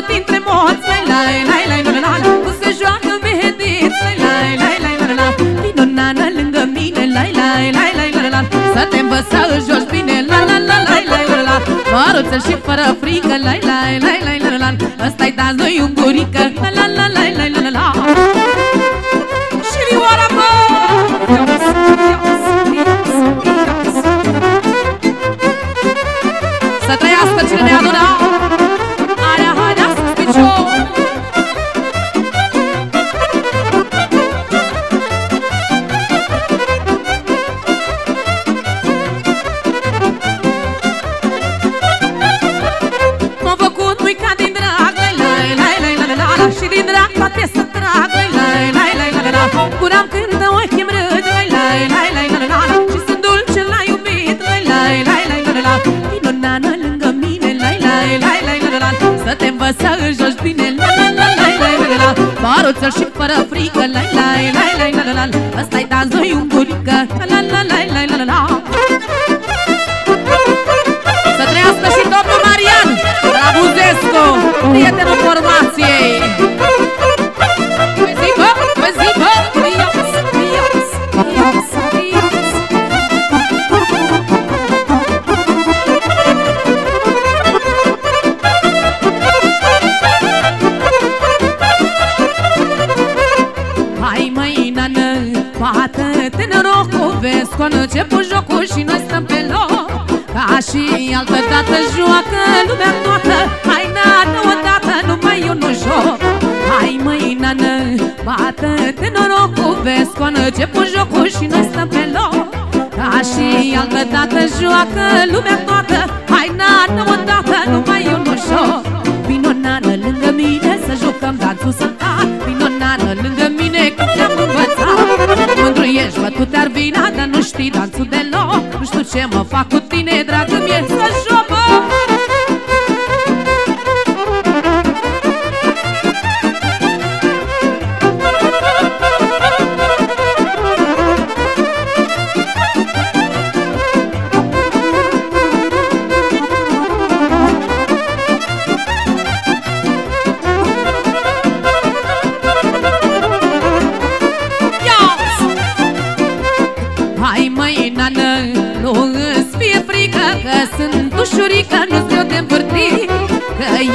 bătut dintre moți Lai, lai, lai, lai, la, la, la Cum se joacă mehediți Lai, lai, lai, lai, la, la Vino nana lângă mine Lai, lai, lai, lai, la, la la. Să te învăța își joci bine La, la, la, lai, lai, la, la Măruțel și fără frică Lai, lai, lai, lai, la, la la Ăsta-i dansul iungurică La, la, la, lai, lai, la, la, la Și vioara, bă! Să trăiască cine ne-a adunat am când ochii îmi râd Lai, lai, lai, lai, la, la, la Și sunt dulce la iubit Lai, lai, lai, lai, la, la, la Vino, nană, lângă mine Lai, lai, lai, lai, la, la, la Să te învăț să își joci bine Lai, lai, lai, lai, la, la, la Paruțel și fără frică Lai, lai, lai, lai, la, la, la Ăsta-i dansul iungurică La, la, la, lai lai la, la, la Să trăiască și domnul Marian La Buzescu Prietenul format bată-te norocul Vezi că început jocul și noi stăm pe loc. Ca și altă dată joacă lumea toată Hai, nană, odată, numai eu nu joc. Hai măi, nană, bată-te norocul Vezi că început jocul și noi stăm pe loc. Ca și altă dată joacă lumea toată Hai, nană, odată, numai eu nu joc. Vino, nană, lângă mine dar nu știi dansul deloc Nu știu ce mă fac cu tine, dragă mie,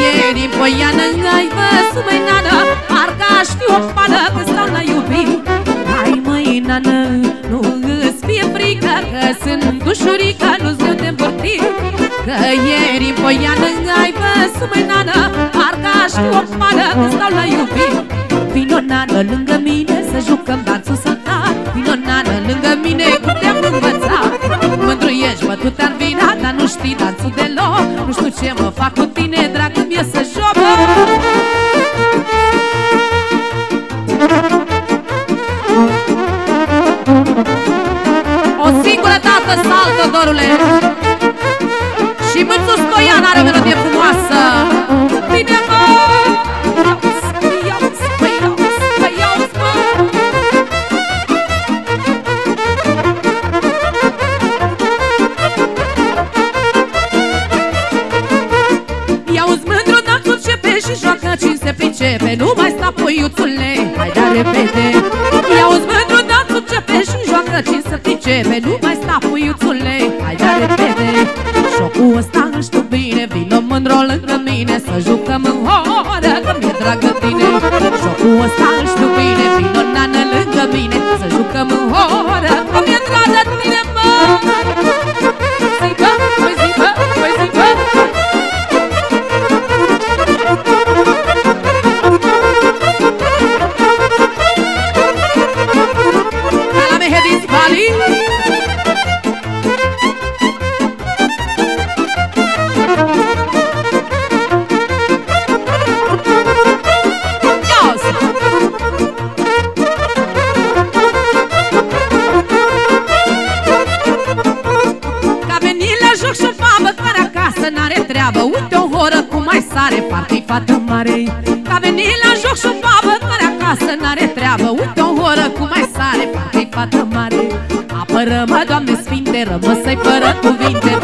ieri în poiană ai văzut, măi, nană Parcă aș fi o pană când stau la iubit Hai măi, nană, nu îți fie frică Că sunt ușurică, nu-ți greu de învârtit Că ieri în poiană ai văzut, măi, nană Parcă aș fi o pană când stau la iubit Vino, nană, lângă mine să jucăm dansul sănat Vino, nană, lângă mine cum te-am învățat. Mândru ești, bă, tu te-ar vina, dar nu știi dansul deloc Nu știu ce mă fac cu tine, dragă mie, să joc. O singură dată saltă, dorule și joacă cine se pricepe Nu mai sta puiuțule, hai da repede Ia-uzi mândru, dansul începe și joacă cine se pricepe Nu mai sta puiuțule, hai da repede Jocul ăsta îl știu bine, vino mândro lângă mine Să jucăm în oră, că mi-e dragă tine. Jocul ăsta horă cum mai sare, parcă-i fată mare. Ca venit la joc și babă care acasă n-are treabă. Uite o horă cum mai sare, parcă-i fată mare. Apără-mă, Doamne Sfinte, rămăsă-i fără cuvinte